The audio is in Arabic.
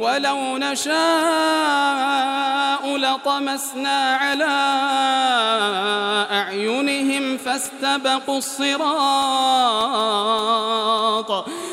ولو نشاء لطمسنا على أعينهم فاستبقوا الصراط